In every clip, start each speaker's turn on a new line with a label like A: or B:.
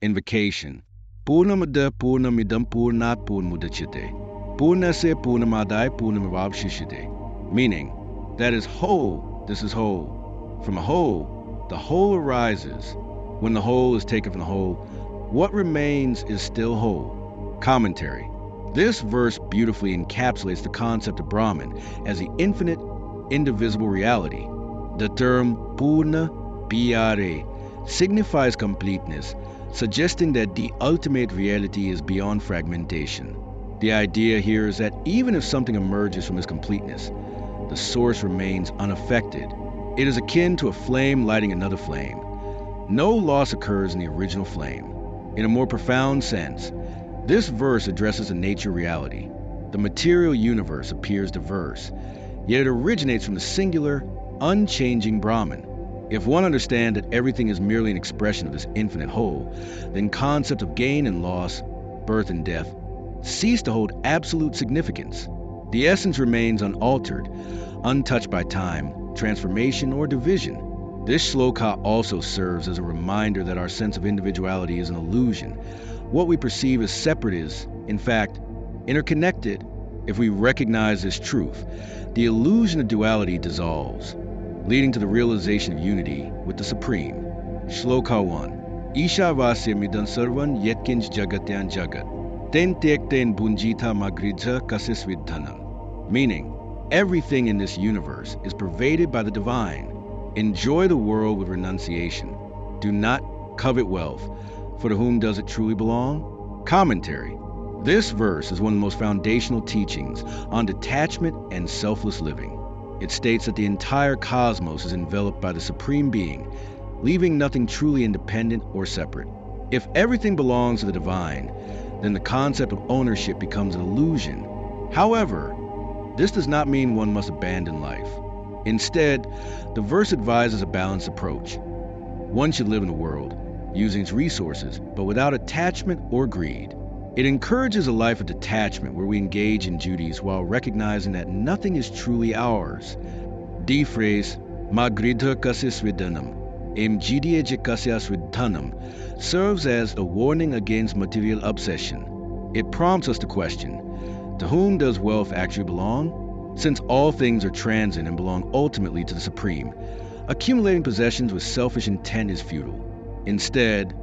A: Invocation. Purnamada Purnamidam Purnat Purnmudachite. Purnase Purnamadai Purnamavavshishite. Meaning, that is whole, this is whole. From a whole, the whole arises. When the whole is taken from the whole, what remains is still whole. Commentary. This verse beautifully encapsulates the concept of Brahman as the infinite, indivisible reality. The term Purna Biare signifies completeness, suggesting that the ultimate reality is beyond fragmentation. The idea here is that even if something emerges from its completeness, the source remains unaffected. It is akin to a flame lighting another flame. No loss occurs in the original flame. In a more profound sense, this verse addresses a nature reality. The material universe appears diverse, yet it originates from the singular, unchanging Brahman. If one understands that everything is merely an expression of this infinite whole, then concept of gain and loss, birth and death, cease to hold absolute significance. The essence remains unaltered, untouched by time, transformation, or division. This shloka also serves as a reminder that our sense of individuality is an illusion. What we perceive as separate is, in fact, interconnected. If we recognize this truth, the illusion of duality dissolves, leading to the realization of unity with the Supreme. Shloka 1 Isha Vasya Midan Sarvan Yetkinj Jagatyan Jagat. Ten Tekten Bunjita Magridja Kasisvidhanam. Meaning, everything in this universe is pervaded by the divine. Enjoy the world with renunciation. Do not covet wealth, for to whom does it truly belong? Commentary. This verse is one of the most foundational teachings on detachment and selfless living. It states that the entire cosmos is enveloped by the Supreme Being, leaving nothing truly independent or separate. If everything belongs to the divine, then the concept of ownership becomes an illusion. However, this does not mean one must abandon life. Instead, the verse advises a balanced approach. One should live in the world, using its resources, but without attachment or greed. It encourages a life of detachment where we engage in duties while recognizing that nothing is truly ours. D phrase, Magridha kasisvidanam, Mgdie jikasya serves as a warning against material obsession. It prompts us to question to whom does wealth actually belong? Since all things are transient and belong ultimately to the Supreme, accumulating possessions with selfish intent is futile. Instead,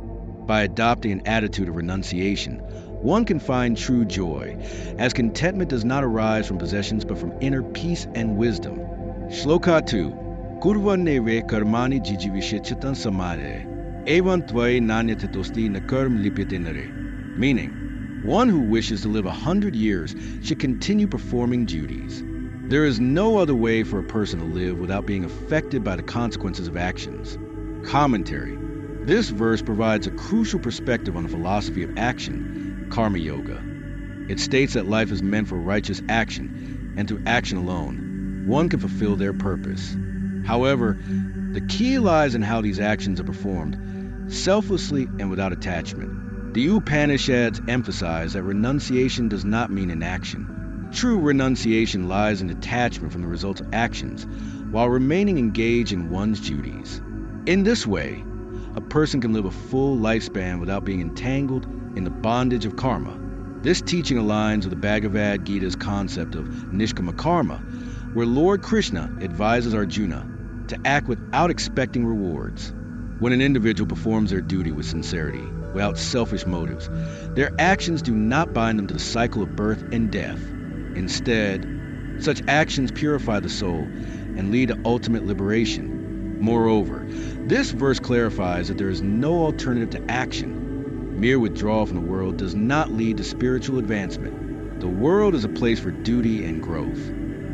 A: by adopting an attitude of renunciation, one can find true joy, as contentment does not arise from possessions but from inner peace and wisdom. Shloka 2 Kurvaneve karmani jijivishechitan samare, evan tvai nakarm lipitinare. Meaning, one who wishes to live a hundred years should continue performing duties. There is no other way for a person to live without being affected by the consequences of actions. Commentary. This verse provides a crucial perspective on the philosophy of action, karma yoga. It states that life is meant for righteous action, and through action alone, one can fulfill their purpose. However, the key lies in how these actions are performed, selflessly and without attachment. The Upanishads emphasize that renunciation does not mean inaction. True renunciation lies in detachment from the results of actions, while remaining engaged in one's duties. In this way, a person can live a full lifespan without being entangled in the bondage of karma. This teaching aligns with the Bhagavad Gita's concept of Nishkama Karma, where Lord Krishna advises Arjuna to act without expecting rewards. When an individual performs their duty with sincerity, without selfish motives, their actions do not bind them to the cycle of birth and death. Instead, such actions purify the soul and lead to ultimate liberation. Moreover, this verse clarifies that there is no alternative to action. Mere withdrawal from the world does not lead to spiritual advancement. The world is a place for duty and growth.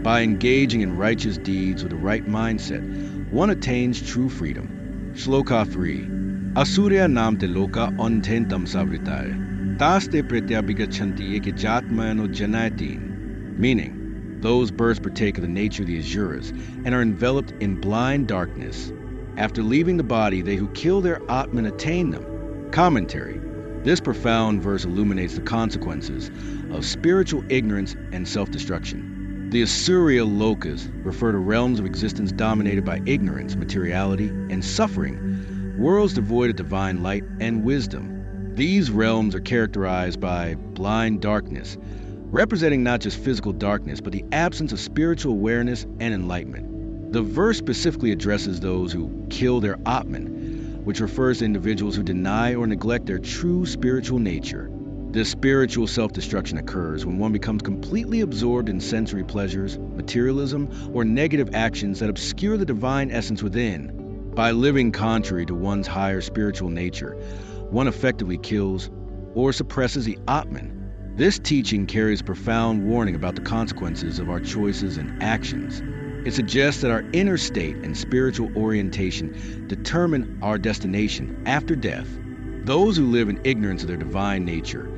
A: By engaging in righteous deeds with the right mindset, one attains true freedom. Shloka 3 Asurya nam te loka ontentam savritaya. Taste pratyabhigachanti eke jatmayano janayatin. Meaning, those birds partake of the nature of the Asuras and are enveloped in blind darkness. After leaving the body, they who kill their Atman attain them. Commentary This profound verse illuminates the consequences of spiritual ignorance and self destruction. The Asuriya lokas refer to realms of existence dominated by ignorance, materiality, and suffering, worlds devoid of divine light and wisdom. These realms are characterized by blind darkness, representing not just physical darkness, but the absence of spiritual awareness and enlightenment. The verse specifically addresses those who kill their Atman, which refers to individuals who deny or neglect their true spiritual nature. This spiritual self destruction occurs when one becomes completely absorbed in sensory pleasures, materialism, or negative actions that obscure the divine essence within. By living contrary to one's higher spiritual nature, one effectively kills or suppresses the Atman. This teaching carries profound warning about the consequences of our choices and actions. It suggests that our inner state and spiritual orientation determine our destination after death. Those who live in ignorance of their divine nature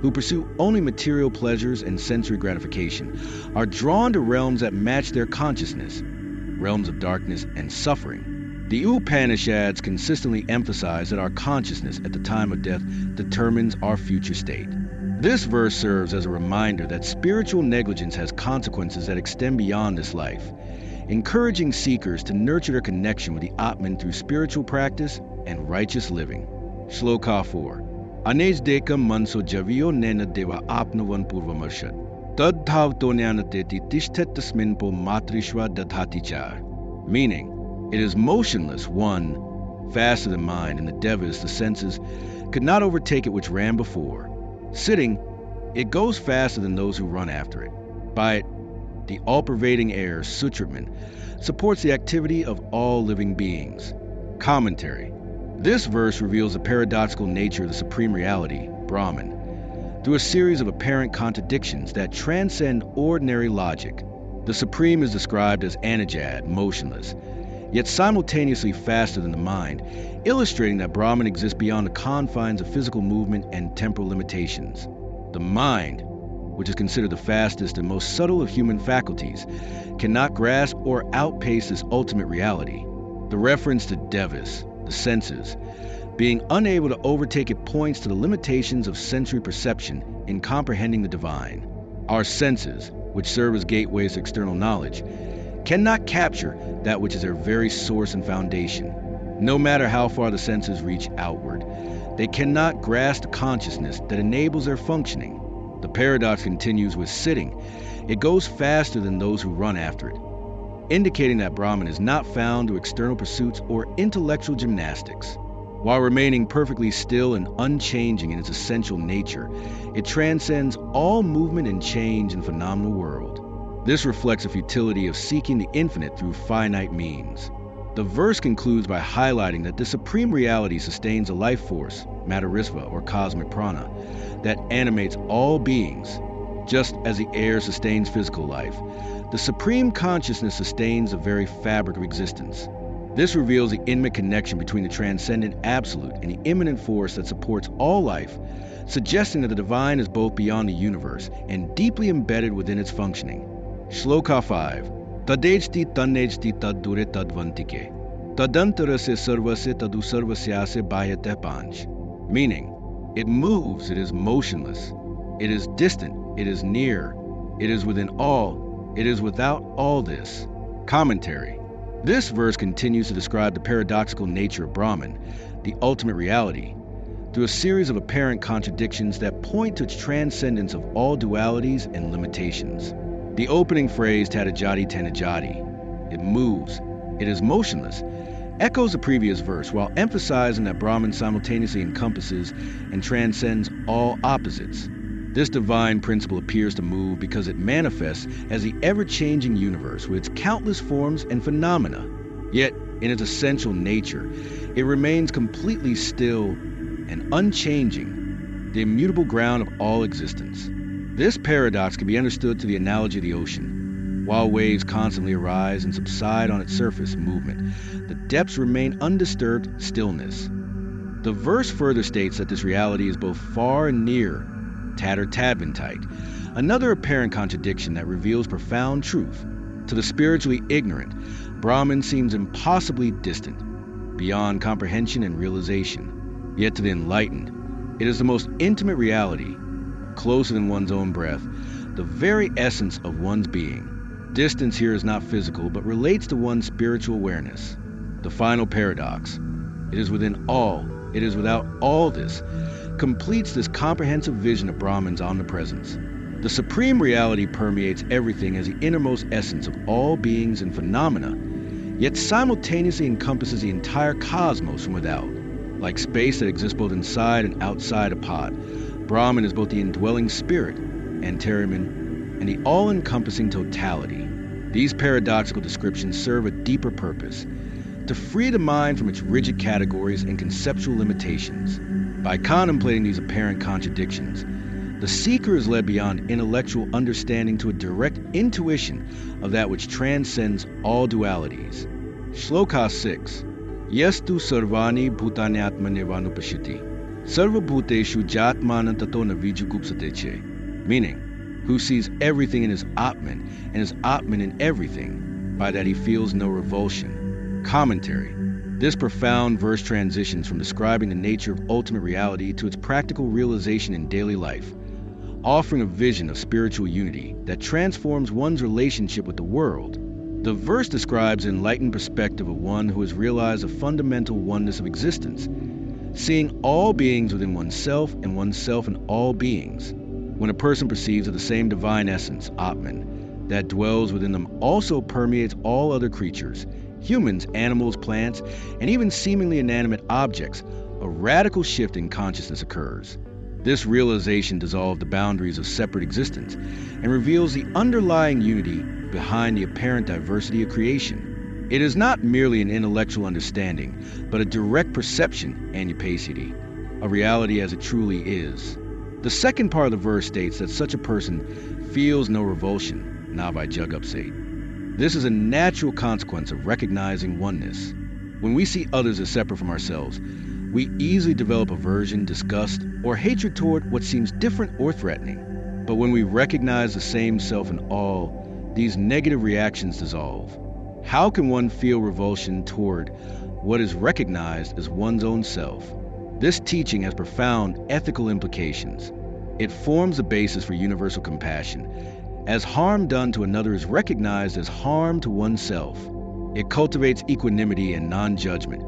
A: who pursue only material pleasures and sensory gratification, are drawn to realms that match their consciousness, realms of darkness and suffering. The Upanishads consistently emphasize that our consciousness at the time of death determines our future state. This verse serves as a reminder that spiritual negligence has consequences that extend beyond this life, encouraging seekers to nurture their connection with the Atman through spiritual practice and righteous living. Shloka 4. Anej deka manso javio nena deva apnavan purvamarshad. Tad thav tonyanateti tishtet tasminpo matrishva dadhati cha. Meaning, it is motionless, one, faster than mind, and the devas, the senses, could not overtake it which ran before. Sitting, it goes faster than those who run after it. By it, the all pervading air, Sutratman, supports the activity of all living beings. Commentary this verse reveals the paradoxical nature of the supreme reality, Brahman, through a series of apparent contradictions that transcend ordinary logic. The supreme is described as anajad, motionless, yet simultaneously faster than the mind, illustrating that Brahman exists beyond the confines of physical movement and temporal limitations. The mind, which is considered the fastest and most subtle of human faculties, cannot grasp or outpace this ultimate reality. The reference to Devas, the senses. Being unable to overtake it points to the limitations of sensory perception in comprehending the divine. Our senses, which serve as gateways to external knowledge, cannot capture that which is their very source and foundation. No matter how far the senses reach outward, they cannot grasp the consciousness that enables their functioning. The paradox continues with sitting. It goes faster than those who run after it indicating that Brahman is not found through external pursuits or intellectual gymnastics. While remaining perfectly still and unchanging in its essential nature, it transcends all movement and change in the phenomenal world. This reflects the futility of seeking the infinite through finite means. The verse concludes by highlighting that the supreme reality sustains a life force, Matarisva or cosmic prana, that animates all beings, just as the air sustains physical life. The supreme consciousness sustains the very fabric of existence. This reveals the intimate connection between the transcendent absolute and the immanent force that supports all life, suggesting that the divine is both beyond the universe and deeply embedded within its functioning. Shloka 5 Tadejti tanejti taddure tadvantike. Tadantarase sarvase tadu sarvasyase bayate panch. Meaning, it moves, it is motionless. It is distant, it is near. It is within all, it is without all this. Commentary. This verse continues to describe the paradoxical nature of Brahman, the ultimate reality, through a series of apparent contradictions that point to its transcendence of all dualities and limitations. The opening phrase, Tadajati Tanajati, it moves, it is motionless, echoes the previous verse while emphasizing that Brahman simultaneously encompasses and transcends all opposites. This divine principle appears to move because it manifests as the ever changing universe with its countless forms and phenomena. Yet, in its essential nature, it remains completely still and unchanging, the immutable ground of all existence. This paradox can be understood through the analogy of the ocean. While waves constantly arise and subside on its surface movement, the depths remain undisturbed stillness. The verse further states that this reality is both far and near, Tatter Tadvantite, another apparent contradiction that reveals profound truth. To the spiritually ignorant, Brahman seems impossibly distant, beyond comprehension and realization. Yet to the enlightened, it is the most intimate reality, closer than one's own breath, the very essence of one's being. Distance here is not physical, but relates to one's spiritual awareness. The final paradox it is within all, it is without all this completes this comprehensive vision of Brahman's omnipresence. The supreme reality permeates everything as the innermost essence of all beings and phenomena, yet simultaneously encompasses the entire cosmos from without. Like space that exists both inside and outside a pot, Brahman is both the indwelling spirit, and Antariman, and the all encompassing totality. These paradoxical descriptions serve a deeper purpose to free the mind from its rigid categories and conceptual limitations. By contemplating these apparent contradictions, the seeker is led beyond intellectual understanding to a direct intuition of that which transcends all dualities. Shloka 6 Yastu sarvani bhutanyatmanirvanupashiti sarva bhuteshu jatmanan tato navijugupsateche meaning, who sees everything in his Atman and his Atman in everything, by that he feels no revulsion. Commentary this profound verse transitions from describing the nature of ultimate reality to its practical realization in daily life, offering a vision of spiritual unity that transforms one's relationship with the world. The verse describes an enlightened perspective of one who has realized a fundamental oneness of existence, seeing all beings within oneself and oneself in all beings. When a person perceives that the same divine essence, Atman, that dwells within them also permeates all other creatures, humans, animals, plants, and even seemingly inanimate objects, a radical shift in consciousness occurs. This realization dissolves the boundaries of separate existence and reveals the underlying unity behind the apparent diversity of creation. It is not merely an intellectual understanding, but a direct perception, anupacity, a reality as it truly is. The second part of the verse states that such a person feels no revulsion, now by Jugupsate. This is a natural consequence of recognizing oneness. When we see others as separate from ourselves, we easily develop aversion, disgust, or hatred toward what seems different or threatening. But when we recognize the same self in all, these negative reactions dissolve. How can one feel revulsion toward what is recognized as one's own self? This teaching has profound ethical implications. It forms the basis for universal compassion as harm done to another is recognized as harm to oneself. It cultivates equanimity and non judgment,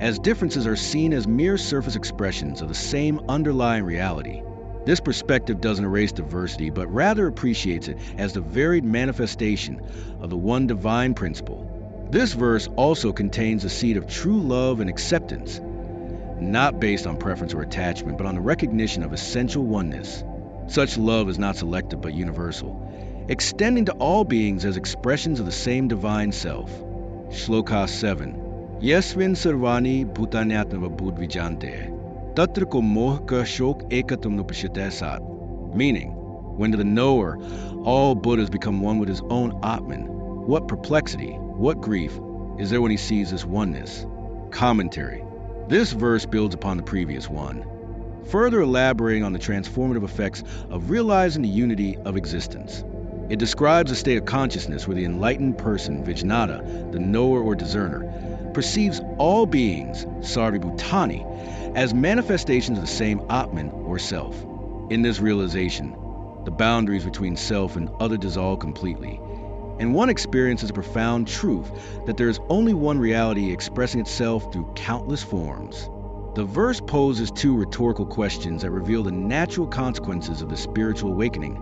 A: as differences are seen as mere surface expressions of the same underlying reality. This perspective doesn't erase diversity, but rather appreciates it as the varied manifestation of the one divine principle. This verse also contains the seed of true love and acceptance, not based on preference or attachment, but on the recognition of essential oneness. Such love is not selective but universal extending to all beings as expressions of the same divine self. Shloka 7 Yasvin sarvani bhutanyatmava budvijante tatra ko mohka shok ekatam sat. Meaning, when to the knower all Buddhas become one with his own Atman, what perplexity, what grief is there when he sees this oneness? Commentary This verse builds upon the previous one, further elaborating on the transformative effects of realizing the unity of existence. It describes a state of consciousness where the enlightened person, Vijnata, the knower or discerner, perceives all beings, Sarvibhutani, as manifestations of the same Atman or self. In this realization, the boundaries between self and other dissolve completely, and one experiences a profound truth that there is only one reality expressing itself through countless forms. The verse poses two rhetorical questions that reveal the natural consequences of the spiritual awakening.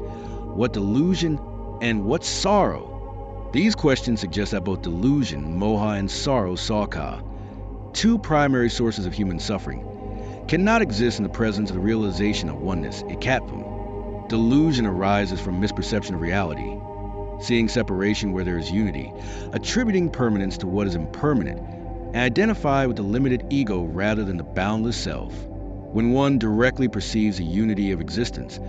A: What delusion and what sorrow? These questions suggest that both delusion, moha, and sorrow, sakha, two primary sources of human suffering, cannot exist in the presence of the realization of oneness, ekatvam. Delusion arises from misperception of reality, seeing separation where there is unity, attributing permanence to what is impermanent, and identify with the limited ego rather than the boundless self. When one directly perceives the unity of existence,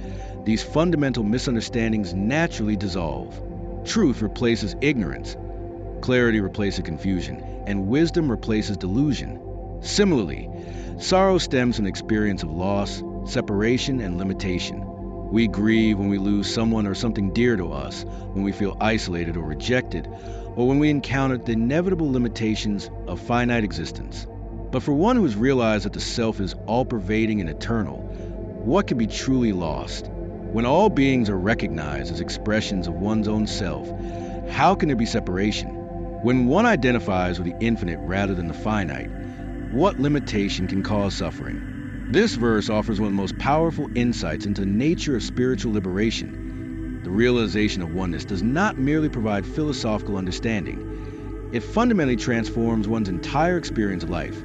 A: these fundamental misunderstandings naturally dissolve. Truth replaces ignorance, clarity replaces confusion, and wisdom replaces delusion. Similarly, sorrow stems from the experience of loss, separation, and limitation. We grieve when we lose someone or something dear to us, when we feel isolated or rejected, or when we encounter the inevitable limitations of finite existence. But for one who has realized that the self is all pervading and eternal, what can be truly lost? When all beings are recognized as expressions of one's own self, how can there be separation? When one identifies with the infinite rather than the finite, what limitation can cause suffering? This verse offers one of the most powerful insights into the nature of spiritual liberation. The realization of oneness does not merely provide philosophical understanding, it fundamentally transforms one's entire experience of life,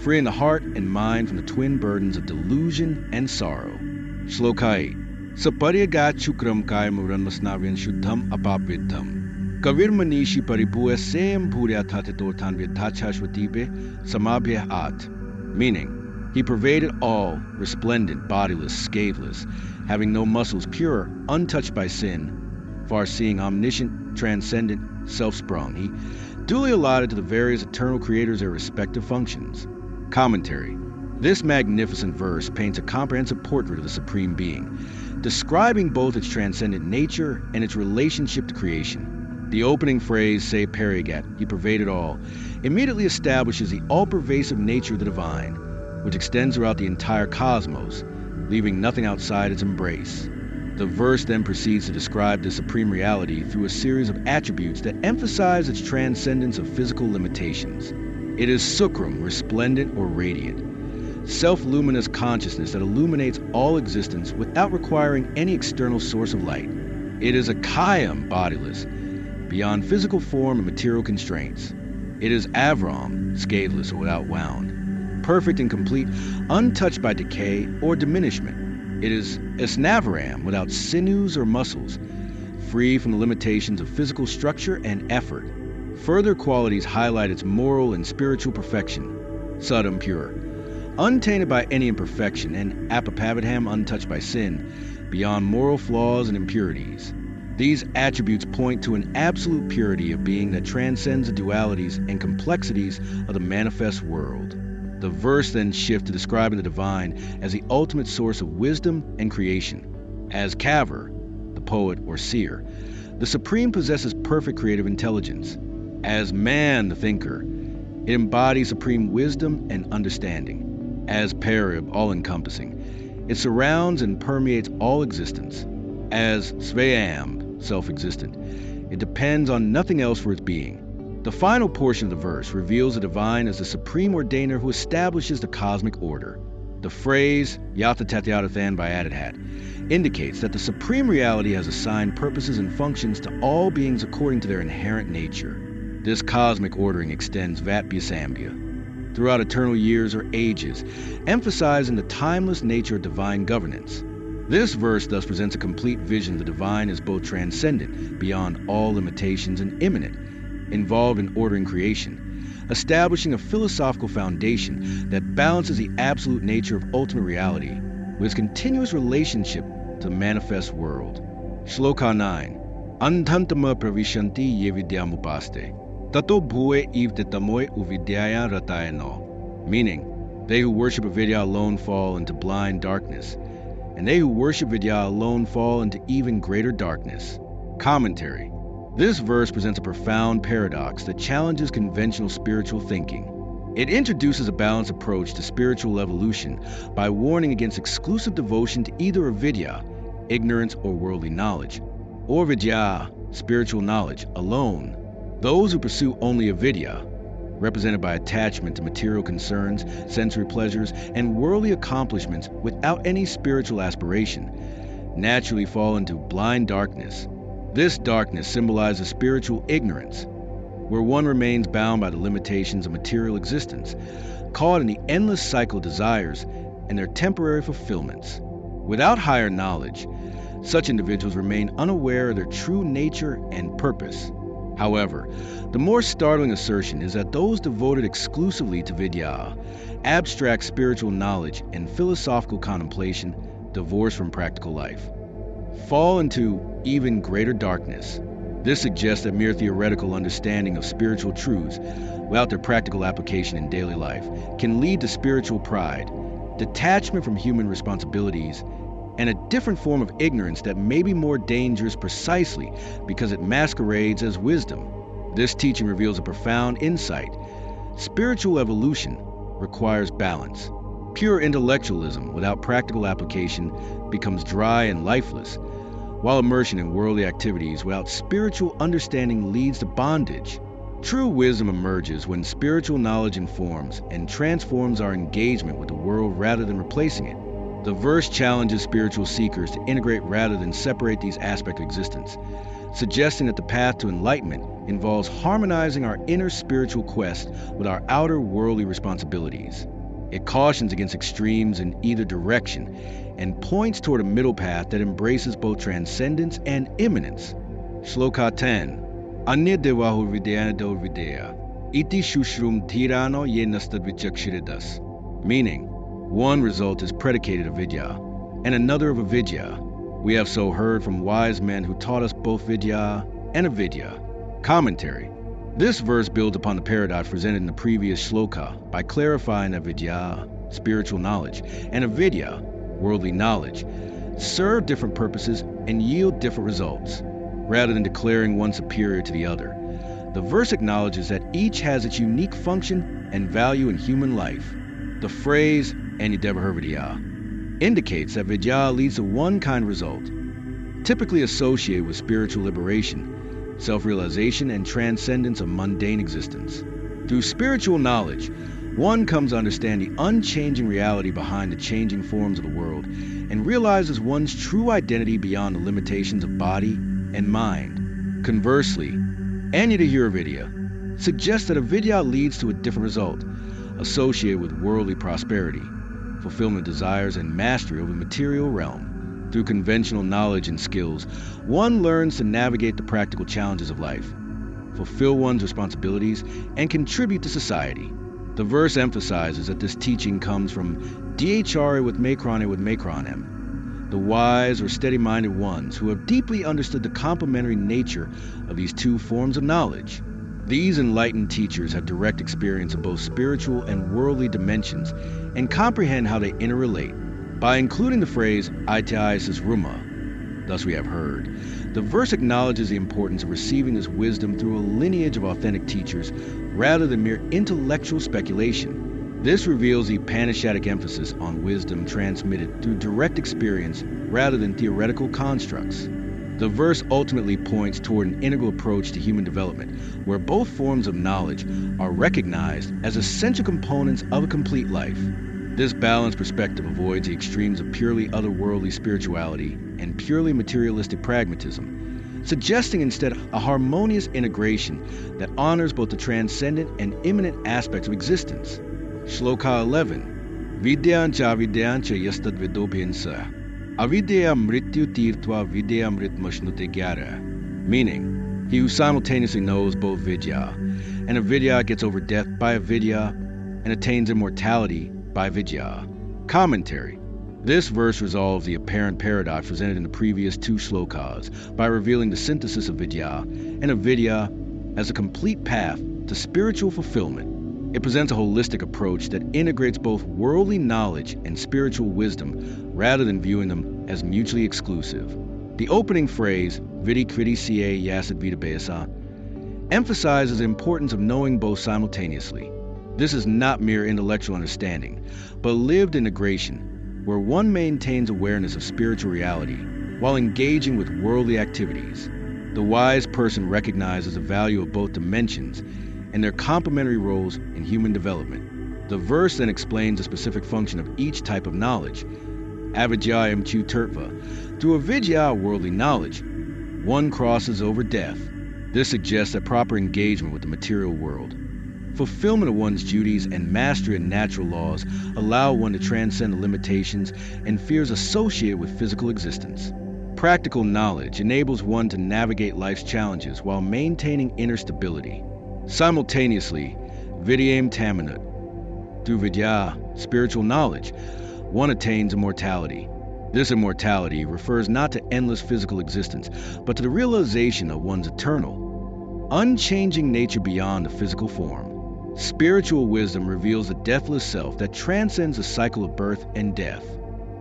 A: freeing the heart and mind from the twin burdens of delusion and sorrow. Shlokai Saparyagat Chukram Kaya Muranmasnavyan Shuddham Apapvidham. Kavir Manishi Paribhuya Sem Bhurya Tatitotan Vidhachashvatibe Samabhya At. Meaning, he pervaded all, resplendent, bodiless, scatheless, having no muscles, pure, untouched by sin, far seeing, omniscient, transcendent, self sprung. He duly allotted to the various eternal creators their respective functions. Commentary This magnificent verse paints a comprehensive portrait of the Supreme Being, describing both its transcendent nature and its relationship to creation. The opening phrase, say Perigat, he pervaded all, immediately establishes the all pervasive nature of the divine which extends throughout the entire cosmos, leaving nothing outside its embrace. The verse then proceeds to describe the supreme reality through a series of attributes that emphasize its transcendence of physical limitations. It is Sukram, resplendent or radiant, self luminous consciousness that illuminates all existence without requiring any external source of light. It is Akayam, bodiless, beyond physical form and material constraints. It is Avram, scatheless or without wound perfect and complete, untouched by decay or diminishment. It is Esnavaram without sinews or muscles, free from the limitations of physical structure and effort. Further qualities highlight its moral and spiritual perfection. Shuddham pure, untainted by any imperfection, and Apapavadham untouched by sin, beyond moral flaws and impurities. These attributes point to an absolute purity of being that transcends the dualities and complexities of the manifest world. The verse then shifts to describing the divine as the ultimate source of wisdom and creation. As Kavar, the poet or seer, the Supreme possesses perfect creative intelligence. As man, the thinker, it embodies supreme wisdom and understanding. As Parib, all encompassing, it surrounds and permeates all existence. As Svayam, self existent, it depends on nothing else for its being. The final portion of the verse reveals the divine as the supreme ordainer who establishes the cosmic order. The phrase Yathathatyatathan by Hat indicates that the supreme reality has assigned purposes and functions to all beings according to their inherent nature. This cosmic ordering extends Vatbhyasambhya throughout eternal years or ages, emphasizing the timeless nature of divine governance. This verse thus presents a complete vision of the divine as both transcendent, beyond all limitations, and immanent, involved in ordering creation, establishing a philosophical foundation that balances the absolute nature of ultimate reality with its continuous relationship to the manifest world. Shloka 9 Antantama pravishanti ye vidyamupaste. Tato bhue ivtitamoy uvidyaya ratayano. Meaning, they who worship Avidya alone fall into blind darkness, and they who worship Vidya alone fall into even greater darkness. Commentary this verse presents a profound paradox that challenges conventional spiritual thinking. It introduces a balanced approach to spiritual evolution by warning against exclusive devotion to either avidya, ignorance or worldly knowledge, or vidya, spiritual knowledge, alone. Those who pursue only avidya, represented by attachment to material concerns, sensory pleasures, and worldly accomplishments without any spiritual aspiration, naturally fall into blind darkness this darkness symbolizes spiritual ignorance, where one remains bound by the limitations of material existence, caught in the endless cycle of desires and their temporary fulfillments. Without higher knowledge, such individuals remain unaware of their true nature and purpose. However, the more startling assertion is that those devoted exclusively to vidya, abstract spiritual knowledge, and philosophical contemplation, divorce from practical life fall into even greater darkness. This suggests that mere theoretical understanding of spiritual truths without their practical application in daily life can lead to spiritual pride, detachment from human responsibilities, and a different form of ignorance that may be more dangerous precisely because it masquerades as wisdom. This teaching reveals a profound insight. Spiritual evolution requires balance. Pure intellectualism without practical application becomes dry and lifeless, while immersion in worldly activities without spiritual understanding leads to bondage. True wisdom emerges when spiritual knowledge informs and transforms our engagement with the world rather than replacing it. The verse challenges spiritual seekers to integrate rather than separate these aspects of existence, suggesting that the path to enlightenment involves harmonizing our inner spiritual quest with our outer worldly responsibilities. It cautions against extremes in either direction and points toward a middle path that embraces both transcendence and immanence. Shloka 10 Anya devahu vidyana vidya iti shushrum tirano ye nastad Meaning, one result is predicated of vidya, and another of avidya. We have so heard from wise men who taught us both vidya and avidya. Commentary this verse builds upon the paradox presented in the previous shloka by clarifying that vidya, spiritual knowledge, and avidya, worldly knowledge, serve different purposes and yield different results, rather than declaring one superior to the other. The verse acknowledges that each has its unique function and value in human life. The phrase Vidya indicates that vidya leads to one kind result, typically associated with spiritual liberation self realization, and transcendence of mundane existence. Through spiritual knowledge, one comes to understand the unchanging reality behind the changing forms of the world and realizes one's true identity beyond the limitations of body and mind. Conversely, Anyata Vidya suggests that avidya leads to a different result, associated with worldly prosperity, fulfillment desires, and mastery over the material realm. Through conventional knowledge and skills, one learns to navigate the practical challenges of life, fulfill one's responsibilities, and contribute to society. The verse emphasizes that this teaching comes from DHR with Macron with Macronim, the wise or steady minded ones who have deeply understood the complementary nature of these two forms of knowledge. These enlightened teachers have direct experience of both spiritual and worldly dimensions and comprehend how they interrelate by including the phrase Aitiasis Ruma, thus we have heard, the verse acknowledges the importance of receiving this wisdom through a lineage of authentic teachers rather than mere intellectual speculation. This reveals the Upanishadic emphasis on wisdom transmitted through direct experience rather than theoretical constructs. The verse ultimately points toward an integral approach to human development, where both forms of knowledge are recognized as essential components of a complete life. This balanced perspective avoids the extremes of purely otherworldly spirituality and purely materialistic pragmatism, suggesting instead a harmonious integration that honors both the transcendent and immanent aspects of existence. Shloka 11 Vidyan cha vidyancha yastad vidobhinsa Avidya mrityu tirtva vidya mritmashnute gyara Meaning, he who simultaneously knows both vidya and avidya gets over death by avidya and attains immortality by Vidya. Commentary This verse resolves the apparent paradox presented in the previous two slokas by revealing the synthesis of Vidya and avidya as a complete path to spiritual fulfillment. It presents a holistic approach that integrates both worldly knowledge and spiritual wisdom rather than viewing them as mutually exclusive. The opening phrase, Vidi Kriti Siye Yasid Vida emphasizes the importance of knowing both simultaneously. This is not mere intellectual understanding, but lived integration, where one maintains awareness of spiritual reality while engaging with worldly activities. The wise person recognizes the value of both dimensions and their complementary roles in human development. The verse then explains the specific function of each type of knowledge. Avidyayam tu turtva. Through avidya, worldly knowledge, one crosses over death. This suggests a proper engagement with the material world. Fulfillment of one's duties and mastery of natural laws allow one to transcend the limitations and fears associated with physical existence. Practical knowledge enables one to navigate life's challenges while maintaining inner stability. Simultaneously, Vidyam Tamanut. Through Vidya, spiritual knowledge, one attains immortality. This immortality refers not to endless physical existence, but to the realization of one's eternal, unchanging nature beyond the physical form. Spiritual wisdom reveals a deathless self that transcends the cycle of birth and death.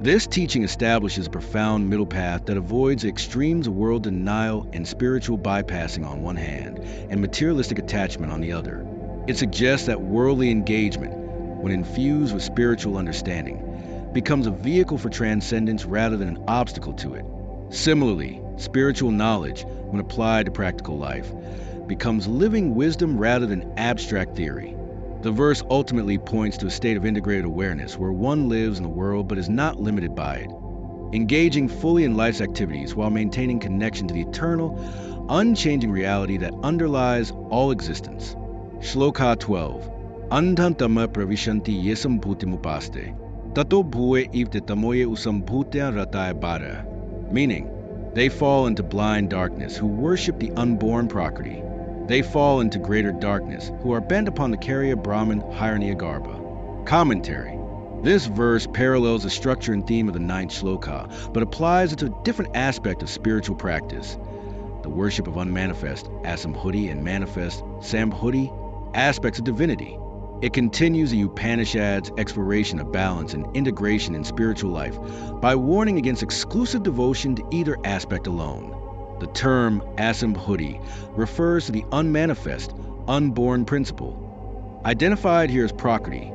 A: This teaching establishes a profound middle path that avoids extremes of world denial and spiritual bypassing on one hand, and materialistic attachment on the other. It suggests that worldly engagement, when infused with spiritual understanding, becomes a vehicle for transcendence rather than an obstacle to it. Similarly, spiritual knowledge, when applied to practical life, becomes living wisdom rather than abstract theory. The verse ultimately points to a state of integrated awareness where one lives in the world but is not limited by it, engaging fully in life's activities while maintaining connection to the eternal, unchanging reality that underlies all existence. Shloka 12 Andhantama pravishanti yesam bhutimupaste. Tato bhue ivte tamoye usam bhutya rataya bara. Meaning, they fall into blind darkness who worship the unborn Prakriti. They fall into greater darkness who are bent upon the Karya Brahman Hiranyagarbha. Commentary this verse parallels the structure and theme of the ninth shloka, but applies it to a different aspect of spiritual practice the worship of unmanifest, Asambhuti, and manifest, Sambhuti, aspects of divinity. It continues the Upanishad's exploration of balance and integration in spiritual life by warning against exclusive devotion to either aspect alone. The term Asambhuti refers to the unmanifest, unborn principle. Identified here as Prakriti,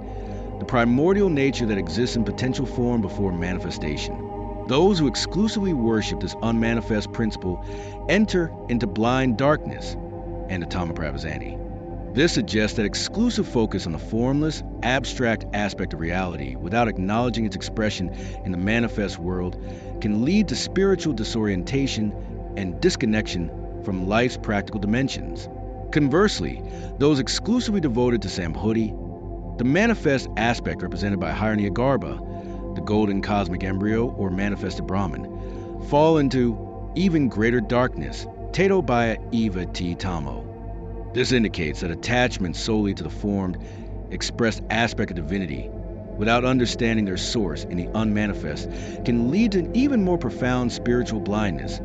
A: the primordial nature that exists in potential form before manifestation. Those who exclusively worship this unmanifest principle enter into blind darkness and Atamapravazani. This suggests that exclusive focus on the formless, abstract aspect of reality without acknowledging its expression in the manifest world can lead to spiritual disorientation and disconnection from life's practical dimensions. Conversely, those exclusively devoted to Sambhuti the manifest aspect represented by Hiranyagarbha, the golden cosmic embryo or manifested Brahman, fall into even greater darkness, Tato Baya Eva T. Tamo. This indicates that attachment solely to the formed, expressed aspect of divinity, without understanding their source in the unmanifest, can lead to an even more profound spiritual blindness,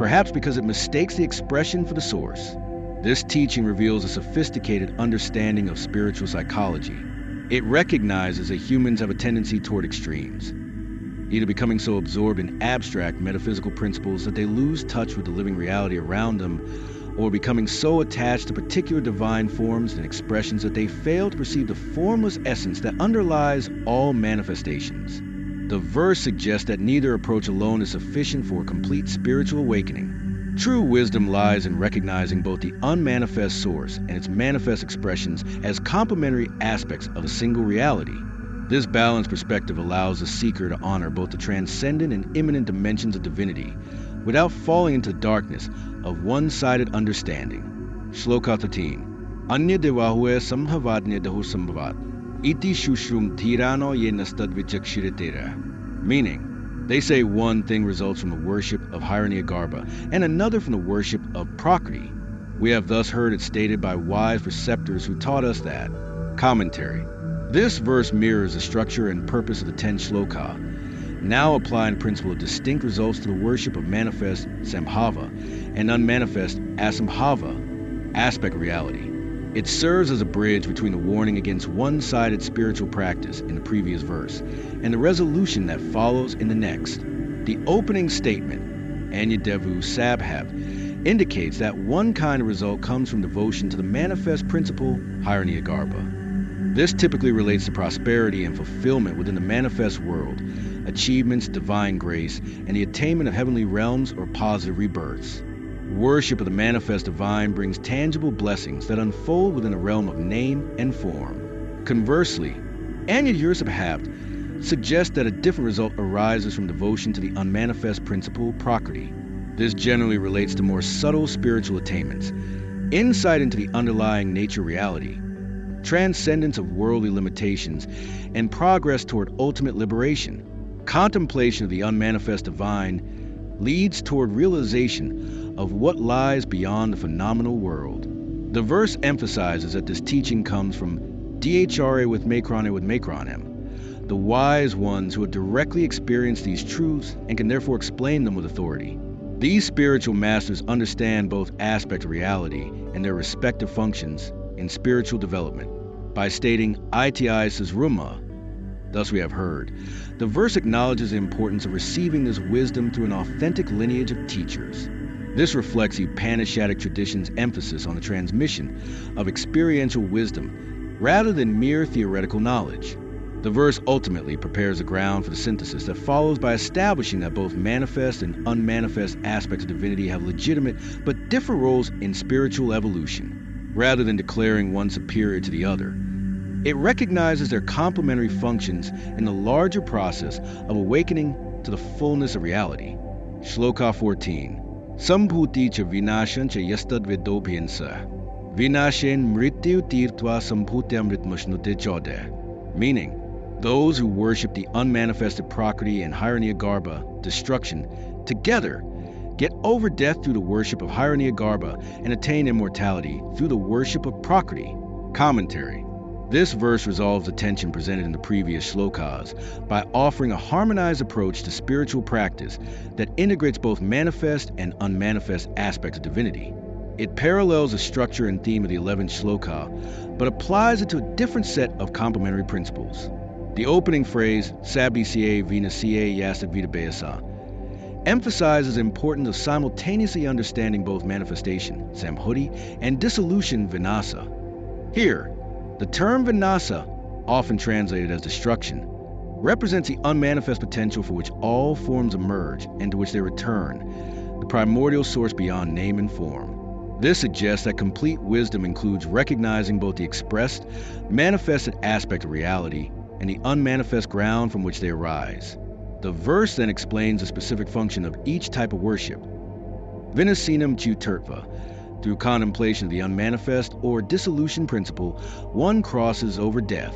A: perhaps because it mistakes the expression for the source. This teaching reveals a sophisticated understanding of spiritual psychology it recognizes that humans have a tendency toward extremes, either becoming so absorbed in abstract metaphysical principles that they lose touch with the living reality around them, or becoming so attached to particular divine forms and expressions that they fail to perceive the formless essence that underlies all manifestations. The verse suggests that neither approach alone is sufficient for a complete spiritual awakening. True wisdom lies in recognizing both the unmanifest source and its manifest expressions as complementary aspects of a single reality. This balanced perspective allows the seeker to honor both the transcendent and immanent dimensions of divinity without falling into darkness of one sided understanding. Shloka 13 Anya devahue samhavadnya dahu sambhavat iti shushrum tirano ye nastad Meaning, they say one thing results from the worship of Hiranyagarbha, and another from the worship of Prakriti. We have thus heard it stated by wise preceptors who taught us that. Commentary. This verse mirrors the structure and purpose of the ten shloka, now applying the principle of distinct results to the worship of manifest sambhava and unmanifest asambhava aspect reality. It serves as a bridge between the warning against one sided spiritual practice in the previous verse and the resolution that follows in the next. The opening statement, Anyadevu Sabhab, indicates that one kind of result comes from devotion to the manifest principle, Hiranyagarbha. This typically relates to prosperity and fulfillment within the manifest world, achievements, divine grace, and the attainment of heavenly realms or positive rebirths. Worship of the manifest divine brings tangible blessings that unfold within the realm of name and form. Conversely, Anyad suggests that a different result arises from devotion to the unmanifest principle Prakriti. This generally relates to more subtle spiritual attainments, insight into the underlying nature reality, transcendence of worldly limitations, and progress toward ultimate liberation. Contemplation of the unmanifest divine leads toward realization of what lies beyond the phenomenal world. The verse emphasizes that this teaching comes from DHRA with Macron with Macronim, the wise ones who have directly experienced these truths and can therefore explain them with authority. These spiritual masters understand both aspects of reality and their respective functions in spiritual development by stating ITI says Ruma. Thus we have heard. The verse acknowledges the importance of receiving this wisdom through an authentic lineage of teachers. This reflects the Upanishadic tradition's emphasis on the transmission of experiential wisdom rather than mere theoretical knowledge. The verse ultimately prepares the ground for the synthesis that follows by establishing that both manifest and unmanifest aspects of divinity have legitimate but different roles in spiritual evolution, rather than declaring one superior to the other. It recognizes their complementary functions in the larger process of awakening to the fullness of reality. Shloka 14 Sambhuti cha vinashan cha yastad vidobhinsa Vinashen mrityu tirtva sambhutyamrit mashnute jode Meaning, those who worship the unmanifested Prakriti and Hiranyagarbha, destruction, together get over death through the worship of Hiranyagarbha and attain immortality through the worship of Prakriti. Commentary this verse resolves the tension presented in the previous shlokas by offering a harmonized approach to spiritual practice that integrates both manifest and unmanifest aspects of divinity. It parallels the structure and theme of the 11th shloka, but applies it to a different set of complementary principles. The opening phrase, Sabdisiye Vinasiye Yasa Vidabeyasa, emphasizes the importance of simultaneously understanding both manifestation, Sambhuti, and dissolution, Vinasa. Here, the term vinasa, often translated as destruction, represents the unmanifest potential for which all forms emerge and to which they return, the primordial source beyond name and form. This suggests that complete wisdom includes recognizing both the expressed, manifested aspect of reality and the unmanifest ground from which they arise. The verse then explains the specific function of each type of worship. Vinasinam Chuturtva through contemplation of the unmanifest or dissolution principle, one crosses over death.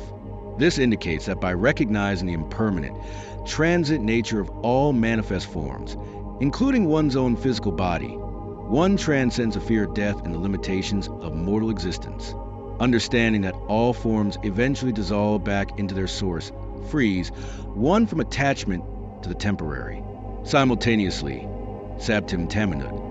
A: This indicates that by recognizing the impermanent, transient nature of all manifest forms, including one's own physical body, one transcends the fear of death and the limitations of mortal existence. Understanding that all forms eventually dissolve back into their source, frees one from attachment to the temporary. Simultaneously, Sabtim Taminut,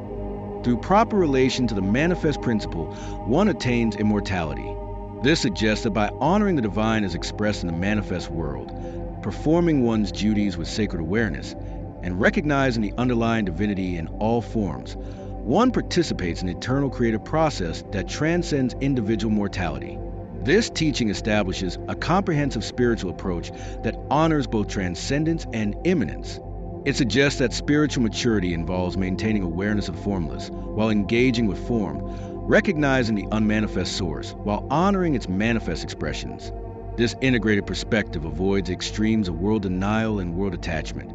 A: through proper relation to the manifest principle, one attains immortality. This suggests that by honoring the divine as expressed in the manifest world, performing one's duties with sacred awareness, and recognizing the underlying divinity in all forms, one participates in the eternal creative process that transcends individual mortality. This teaching establishes a comprehensive spiritual approach that honors both transcendence and immanence, it suggests that spiritual maturity involves maintaining awareness of formless while engaging with form, recognizing the unmanifest source while honoring its manifest expressions. This integrated perspective avoids extremes of world denial and world attachment,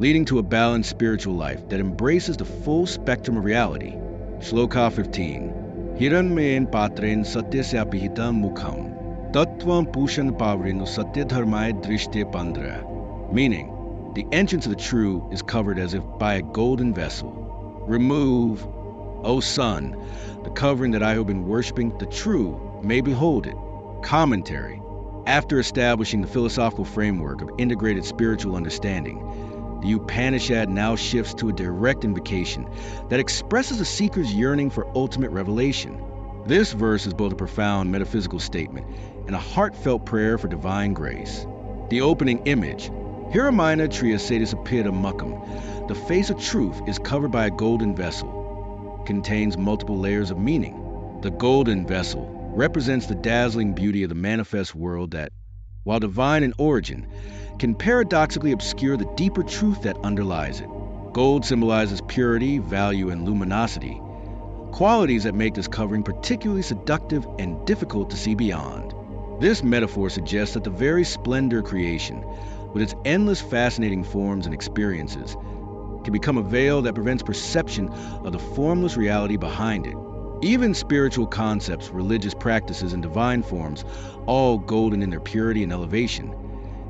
A: leading to a balanced spiritual life that embraces the full spectrum of reality. Shloka 15 Hiranmayen patren satyasyapihitam mukham tatvam pushan pavrinu satyadharmaya drishte pandra Meaning, the entrance of the true is covered as if by a golden vessel. Remove, O sun, the covering that I have been worshiping, the true may behold it. Commentary. After establishing the philosophical framework of integrated spiritual understanding, the Upanishad now shifts to a direct invocation that expresses a seeker's yearning for ultimate revelation. This verse is both a profound metaphysical statement and a heartfelt prayer for divine grace. The opening image, Hiramina Triacetus appeared muckam. The face of truth is covered by a golden vessel, contains multiple layers of meaning. The golden vessel represents the dazzling beauty of the manifest world that, while divine in origin, can paradoxically obscure the deeper truth that underlies it. Gold symbolizes purity, value, and luminosity, qualities that make this covering particularly seductive and difficult to see beyond. This metaphor suggests that the very splendor creation, with its endless fascinating forms and experiences, can become a veil that prevents perception of the formless reality behind it. Even spiritual concepts, religious practices, and divine forms, all golden in their purity and elevation,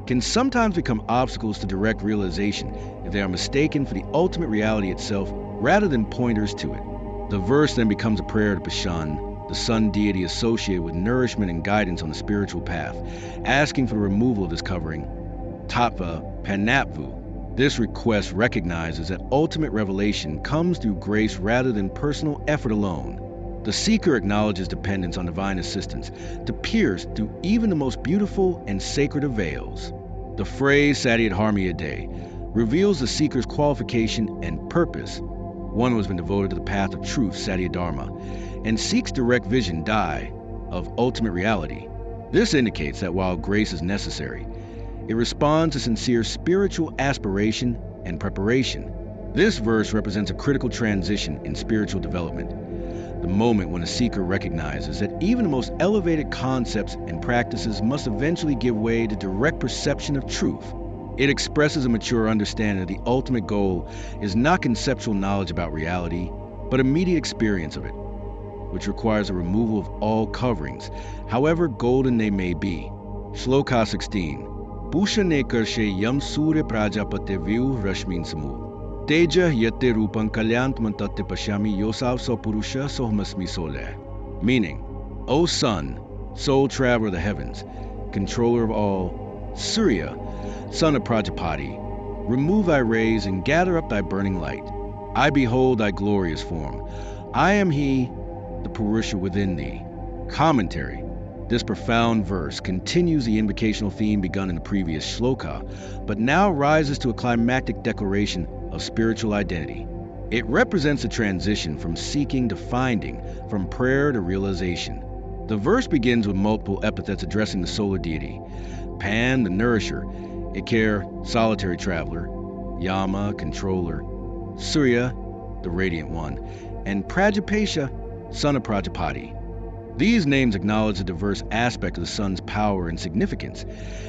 A: can sometimes become obstacles to direct realization if they are mistaken for the ultimate reality itself rather than pointers to it. The verse then becomes a prayer to Pushan, the sun deity associated with nourishment and guidance on the spiritual path, asking for the removal of this covering Tattva Panapvu. This request recognizes that ultimate revelation comes through grace rather than personal effort alone. The seeker acknowledges dependence on divine assistance to pierce through even the most beautiful and sacred of veils. The phrase Satyat Day reveals the seeker's qualification and purpose. One who has been devoted to the path of truth, Satya Dharma, and seeks direct vision, Dai, of ultimate reality. This indicates that while grace is necessary, it responds to sincere spiritual aspiration and preparation. This verse represents a critical transition in spiritual development, the moment when a seeker recognizes that even the most elevated concepts and practices must eventually give way to direct perception of truth. It expresses a mature understanding that the ultimate goal is not conceptual knowledge about reality, but immediate experience of it, which requires a removal of all coverings, however golden they may be. Shloka 16. Pusha ne karshe yam surya prajapate vyu rashmin samu. Teja yate rupan kalyant mantate pashami yosav so purusha sohmasmi sole. Meaning, O sun, soul traveler of the heavens, controller of all, Surya, son of Prajapati, remove thy rays and gather up thy burning light. I behold thy glorious form. I am he, the Purusha within thee. Commentary. This profound verse continues the invocational theme begun in the previous shloka, but now rises to a climactic declaration of spiritual identity. It represents a transition from seeking to finding, from prayer to realization. The verse begins with multiple epithets addressing the solar deity Pan, the nourisher, Ikare, solitary traveler, Yama, controller, Surya, the radiant one, and Prajapesha, son of Prajapati. These names acknowledge the diverse aspect of the sun's power and significance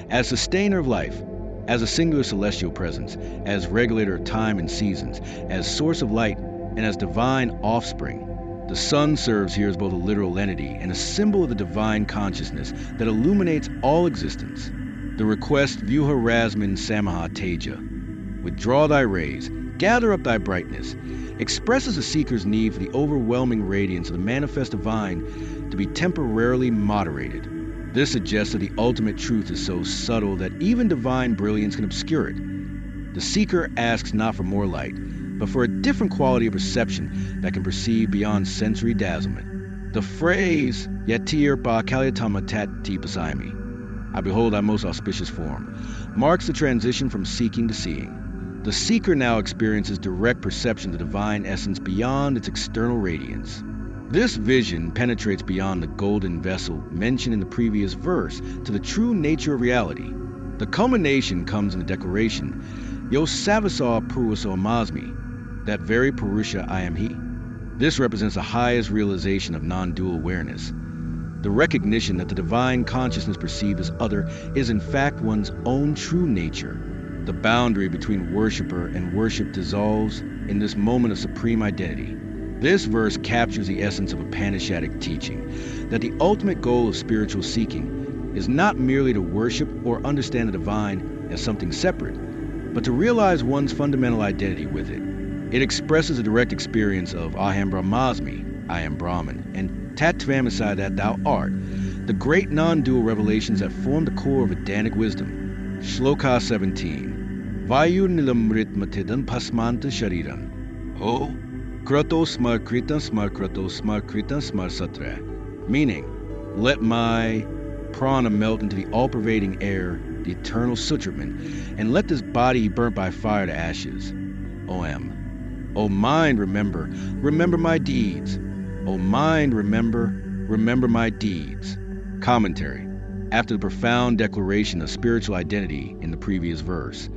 A: as sustainer of life, as a singular celestial presence, as regulator of time and seasons, as source of light, and as divine offspring. The sun serves here as both a literal entity and a symbol of the divine consciousness that illuminates all existence. The request Vyuha Rasmin Samaha Teja. Withdraw thy rays, gather up thy brightness, expresses a seeker's need for the overwhelming radiance of the manifest divine to be temporarily moderated. This suggests that the ultimate truth is so subtle that even divine brilliance can obscure it. The seeker asks not for more light, but for a different quality of perception that can perceive beyond sensory dazzlement. The phrase Yatir tat ti tipasayami I behold thy most auspicious form, marks the transition from seeking to seeing. The seeker now experiences direct perception of the divine essence beyond its external radiance. This vision penetrates beyond the golden vessel mentioned in the previous verse to the true nature of reality. The culmination comes in the declaration, Yo Savasar Puruso Masmi, that very Purusha I am He. This represents the highest realization of non dual awareness, the recognition that the divine consciousness perceived as other is in fact one's own true nature. The boundary between worshiper and worship dissolves in this moment of supreme identity. This verse captures the essence of a Upanishadic teaching that the ultimate goal of spiritual seeking is not merely to worship or understand the divine as something separate, but to realize one's fundamental identity with it. It expresses a direct experience of Aham Brahmasmi, I am Brahman, and Tatvamasi that thou art, the great non dual revelations that form the core of Vedantic wisdom. Shloka 17. Vayu nilamrit matidan pasmanta shariran. O kratos smar kritan smar kratos smar kritan smar satra. Meaning, let my prana melt into the all pervading air, the eternal sutratman, and let this body be burnt by fire to ashes. O.M. O mind, remember, remember my deeds. O mind, remember, remember my deeds. Commentary. After the profound declaration of spiritual identity in the previous verse,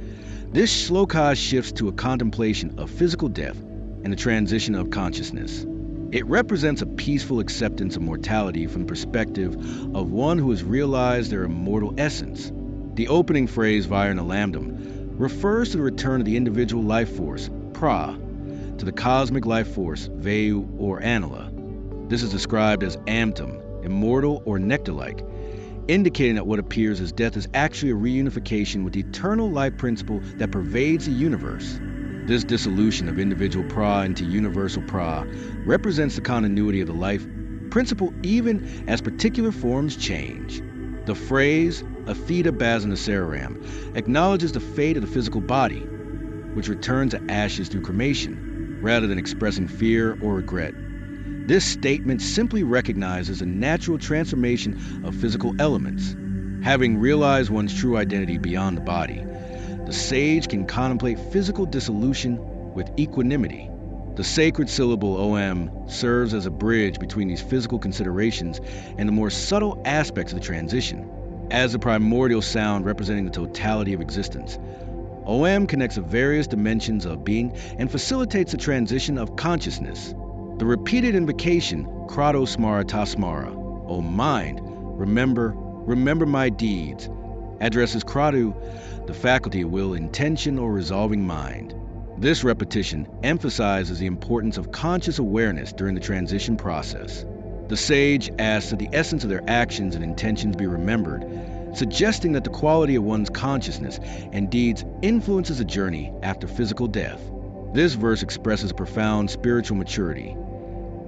A: this shloka shifts to a contemplation of physical death and the transition of consciousness. It represents a peaceful acceptance of mortality from the perspective of one who has realized their immortal essence. The opening phrase Varnalambdam refers to the return of the individual life force, pra, to the cosmic life force, Vayu or Anila, this is described as amtum, immortal or nectar like, indicating that what appears as death is actually a reunification with the eternal life principle that pervades the universe. This dissolution of individual pra into universal pra represents the continuity of the life principle even as particular forms change. The phrase Atheta Basanasaram acknowledges the fate of the physical body, which returns to ashes through cremation, rather than expressing fear or regret. This statement simply recognizes a natural transformation of physical elements. Having realized one's true identity beyond the body, the sage can contemplate physical dissolution with equanimity. The sacred syllable OM serves as a bridge between these physical considerations and the more subtle aspects of the transition. As the primordial sound representing the totality of existence, OM connects the various dimensions of being and facilitates the transition of consciousness. The repeated invocation, Krato Smara Tasmara, O oh, mind, remember, remember my deeds, addresses Kratu, the faculty of will, intention, or resolving mind. This repetition emphasizes the importance of conscious awareness during the transition process. The sage asks that the essence of their actions and intentions be remembered, suggesting that the quality of one's consciousness and deeds influences the journey after physical death. This verse expresses a profound spiritual maturity,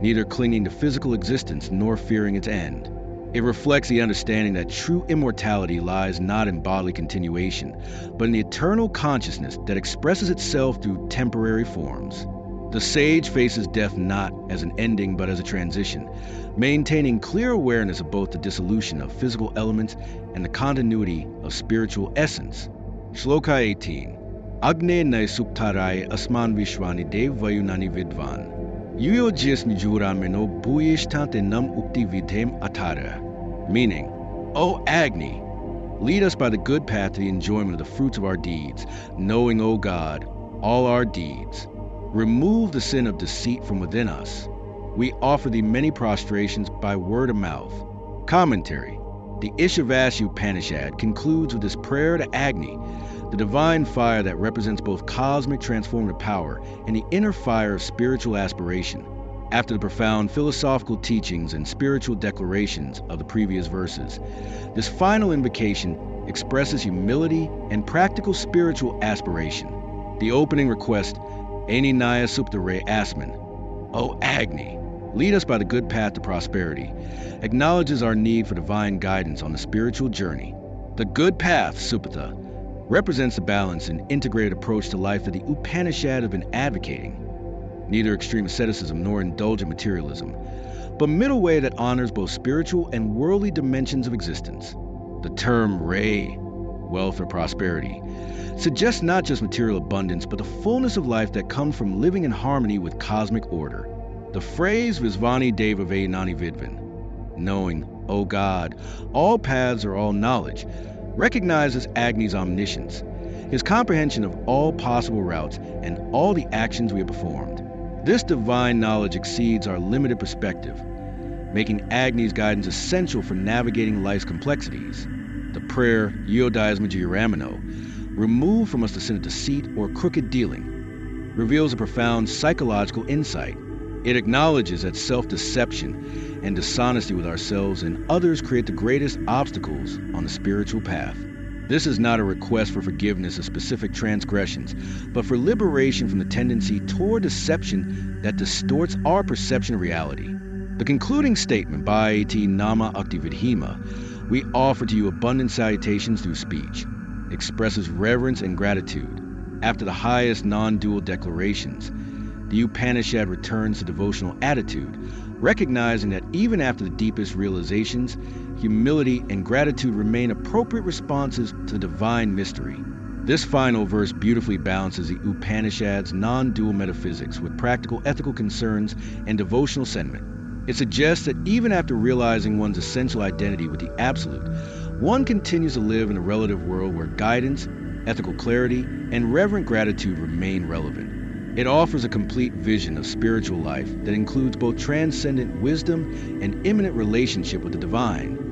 A: neither clinging to physical existence nor fearing its end. It reflects the understanding that true immortality lies not in bodily continuation, but in the eternal consciousness that expresses itself through temporary forms. The sage faces death not as an ending but as a transition, maintaining clear awareness of both the dissolution of physical elements and the continuity of spiritual essence. Shloka 18 Agne Nai Suktarai Asman Vishwani Dev Vayunani Vidvan Yuyo jis mijura meno buyishtate num ukti vidhem atara. Meaning, O Agni, lead us by the good path to the enjoyment of the fruits of our deeds, knowing, O God, all our deeds. Remove the sin of deceit from within us. We offer thee many prostrations by word of mouth. Commentary The Ishavasya Upanishad concludes with this prayer to Agni, the divine fire that represents both cosmic transformative power and the inner fire of spiritual aspiration. After the profound philosophical teachings and spiritual declarations of the previous verses, this final invocation expresses humility and practical spiritual aspiration. The opening request, Eni Naya Suptare Asman, O Agni, lead us by the good path to prosperity, acknowledges our need for divine guidance on the spiritual journey. The good path, Supata, represents a balanced and integrated approach to life that the Upanishad have been advocating. Neither extreme asceticism nor indulgent materialism, but middle way that honors both spiritual and worldly dimensions of existence. The term Ray, wealth or prosperity, suggests not just material abundance, but the fullness of life that comes from living in harmony with cosmic order. The phrase Visvani Deva Nani Vidvan, knowing, O oh God, all paths are all knowledge, recognizes Agni's omniscience, his comprehension of all possible routes and all the actions we have performed. This divine knowledge exceeds our limited perspective, making Agni's guidance essential for navigating life's complexities. The prayer, Yodayasmaji Ramano, removed from us the sin of deceit or crooked dealing, reveals a profound psychological insight. It acknowledges that self deception and dishonesty with ourselves and others create the greatest obstacles on the spiritual path. This is not a request for forgiveness of specific transgressions, but for liberation from the tendency toward deception that distorts our perception of reality. The concluding statement by A.T. Nama Aktividhima, we offer to you abundant salutations through speech, expresses reverence and gratitude. After the highest non dual declarations, the Upanishad returns to devotional attitude, recognizing that even after the deepest realizations, humility and gratitude remain appropriate responses to divine mystery. This final verse beautifully balances the Upanishad's non dual metaphysics with practical ethical concerns and devotional sentiment. It suggests that even after realizing one's essential identity with the Absolute, one continues to live in a relative world where guidance, ethical clarity, and reverent gratitude remain relevant. It offers a complete vision of spiritual life that includes both transcendent wisdom and immanent relationship with the divine.